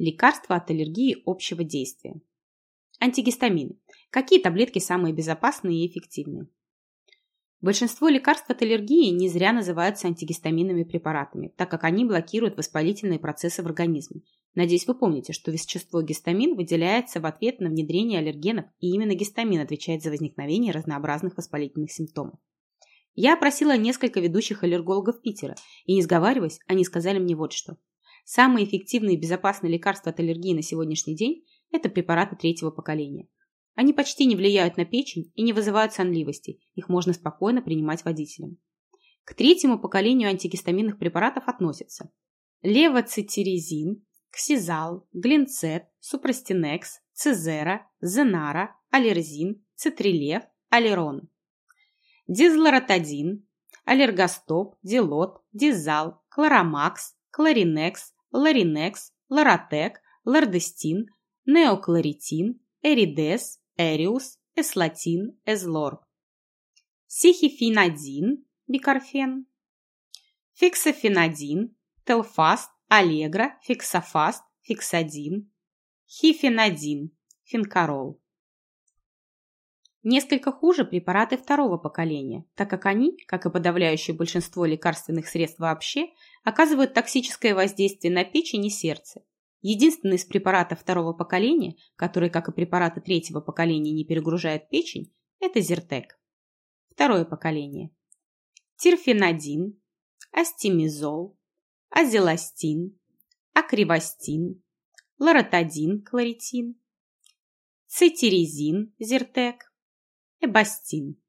Лекарства от аллергии общего действия. Антигистамины. Какие таблетки самые безопасные и эффективные? Большинство лекарств от аллергии не зря называются антигистаминными препаратами, так как они блокируют воспалительные процессы в организме. Надеюсь, вы помните, что вещество гистамин выделяется в ответ на внедрение аллергенов, и именно гистамин отвечает за возникновение разнообразных воспалительных симптомов. Я опросила несколько ведущих аллергологов Питера, и не сговариваясь, они сказали мне вот что. Самые эффективные и безопасные лекарства от аллергии на сегодняшний день – это препараты третьего поколения – они почти не влияют на печень и не вызывают сонливости, их можно спокойно принимать водителем. К третьему поколению антигистаминных препаратов относятся левоцитиризин, ксизал, глинцет, супрастинекс, цезера, зенара, аллерзин, цитрилев, аллерон. Дезлоратадин, аллергостоп, дилот, дизал, хлоромакс, кларинекс, ларинекс, лоратек, лордестин, неокларитин, эридез, эриус, эслатин, эзлор. Сехифенадин, бикарфен, фексофенадин, телфаст, аллегра, фексофаст, фексадин, хифенадин, финкарол. Несколько хуже препараты второго поколения, так как они, как и подавляющее большинство лекарственных средств вообще, оказывают токсическое воздействие на печень и сердце, Единственный из препаратов второго поколения, который, как и препараты третьего поколения, не перегружает печень, это Зертек. Второе поколение. Тирфенадин, астимизол, азеластин, акривастин, лоротадин, кларитин, цетиризин, Зертек, эбастин.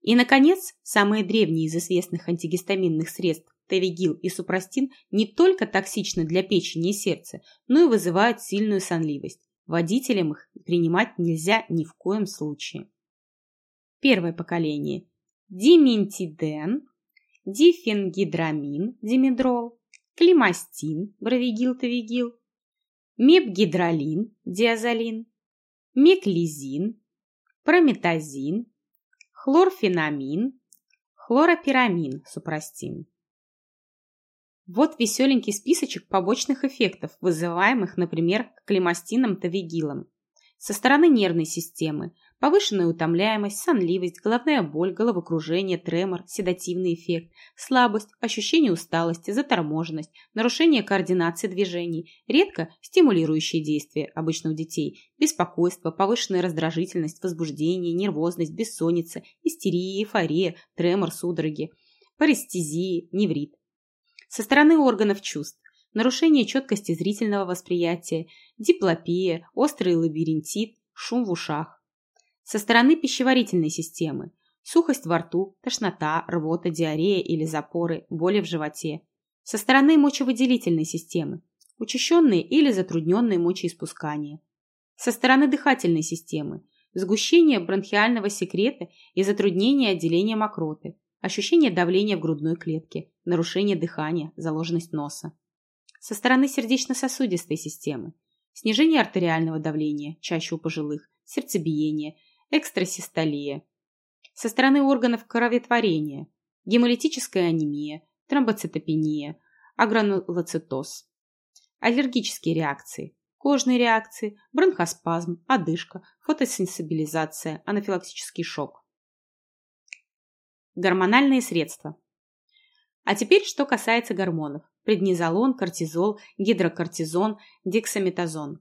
И, наконец, самые древние из известных антигистаминных средств Тавигил и супрастин не только токсичны для печени и сердца, но и вызывают сильную сонливость. Водителям их принимать нельзя ни в коем случае. Первое поколение. Диментиден, дифенгидрамин, димедрол, климастин, бровигил-тавигил, мепгидролин, диазолин, меклизин, прометазин, хлорфенамин, хлоропирамин, супрастин. Вот веселенький списочек побочных эффектов, вызываемых, например, климастином тавигилом. Со стороны нервной системы – повышенная утомляемость, сонливость, головная боль, головокружение, тремор, седативный эффект, слабость, ощущение усталости, заторможенность, нарушение координации движений, редко стимулирующие действия, обычно у детей, беспокойство, повышенная раздражительность, возбуждение, нервозность, бессонница, истерия, эйфория, тремор, судороги, парестезии, неврит со стороны органов чувств, нарушение четкости зрительного восприятия, диплопия, острый лабиринтит, шум в ушах. Со стороны пищеварительной системы, сухость во рту, тошнота, рвота, диарея или запоры, боли в животе. Со стороны мочевыделительной системы, учащенные или затрудненные мочеиспускания. Со стороны дыхательной системы, сгущение бронхиального секрета и затруднение отделения мокроты, ощущение давления в грудной клетке, нарушение дыхания, заложенность носа. Со стороны сердечно-сосудистой системы снижение артериального давления, чаще у пожилых, сердцебиение, экстрасистолия. Со стороны органов кроветворения гемолитическая анемия, тромбоцитопения, агранулоцитоз. Аллергические реакции, кожные реакции, бронхоспазм, одышка, фотосенсибилизация, анафилактический шок. Гормональные средства. А теперь, что касается гормонов. Преднизолон, кортизол, гидрокортизон, дексаметазон.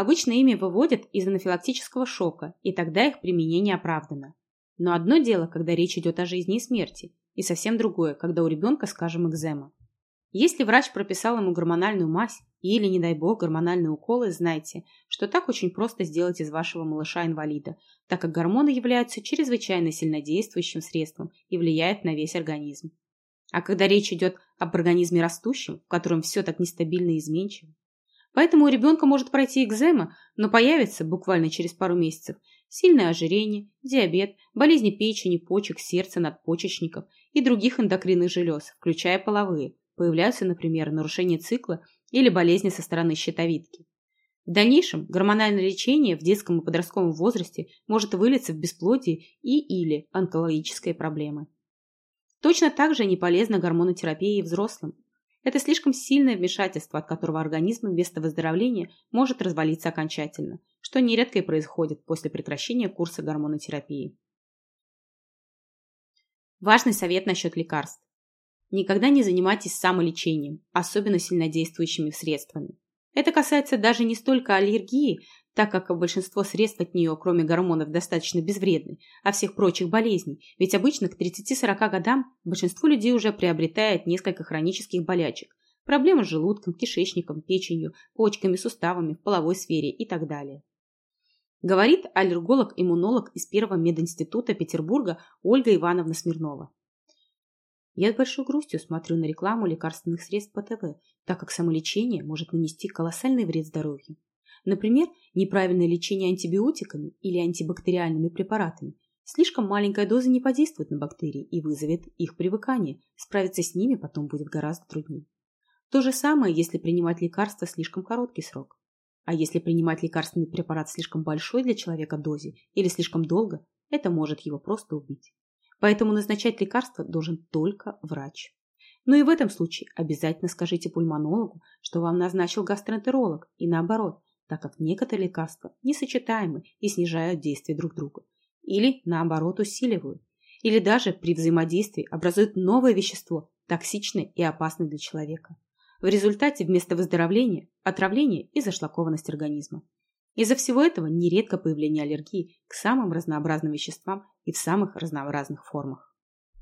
Обычно ими выводят из анафилактического шока, и тогда их применение оправдано. Но одно дело, когда речь идет о жизни и смерти, и совсем другое, когда у ребенка, скажем, экзема. Если врач прописал ему гормональную мазь или, не дай бог, гормональные уколы, знайте, что так очень просто сделать из вашего малыша инвалида, так как гормоны являются чрезвычайно сильнодействующим средством и влияют на весь организм. А когда речь идет об организме растущем, в котором все так нестабильно и изменчиво, Поэтому у ребенка может пройти экзема, но появится буквально через пару месяцев сильное ожирение, диабет, болезни печени, почек, сердца, надпочечников и других эндокринных желез, включая половые, Появляются, например, нарушения цикла или болезни со стороны щитовидки. В дальнейшем гормональное лечение в детском и подростковом возрасте может вылиться в бесплодие и или онкологические проблемы. Точно так же не полезна гормонотерапия и взрослым. Это слишком сильное вмешательство, от которого организм вместо выздоровления может развалиться окончательно, что нередко и происходит после прекращения курса гормонотерапии. Важный совет насчет лекарств. Никогда не занимайтесь самолечением, особенно сильнодействующими средствами. Это касается даже не столько аллергии, так как большинство средств от нее, кроме гормонов, достаточно безвредны, а всех прочих болезней, ведь обычно к 30-40 годам большинство людей уже приобретает несколько хронических болячек, проблемы с желудком, кишечником, печенью, почками, суставами, в половой сфере и так далее. Говорит аллерголог-иммунолог из Первого мединститута Петербурга Ольга Ивановна Смирнова. Я с большой грустью смотрю на рекламу лекарственных средств по ТВ, так как самолечение может нанести колоссальный вред здоровью. Например, неправильное лечение антибиотиками или антибактериальными препаратами. Слишком маленькая доза не подействует на бактерии и вызовет их привыкание. Справиться с ними потом будет гораздо труднее. То же самое, если принимать лекарства слишком короткий срок. А если принимать лекарственный препарат слишком большой для человека дозе или слишком долго, это может его просто убить. Поэтому назначать лекарства должен только врач. Но и в этом случае обязательно скажите пульмонологу, что вам назначил гастроэнтеролог, и наоборот, так как некоторые лекарства несочетаемы и снижают действие друг друга. Или, наоборот, усиливают. Или даже при взаимодействии образуют новое вещество, токсичное и опасное для человека. В результате вместо выздоровления – отравление и зашлакованность организма. Из-за всего этого нередко появление аллергии к самым разнообразным веществам и в самых разнообразных формах.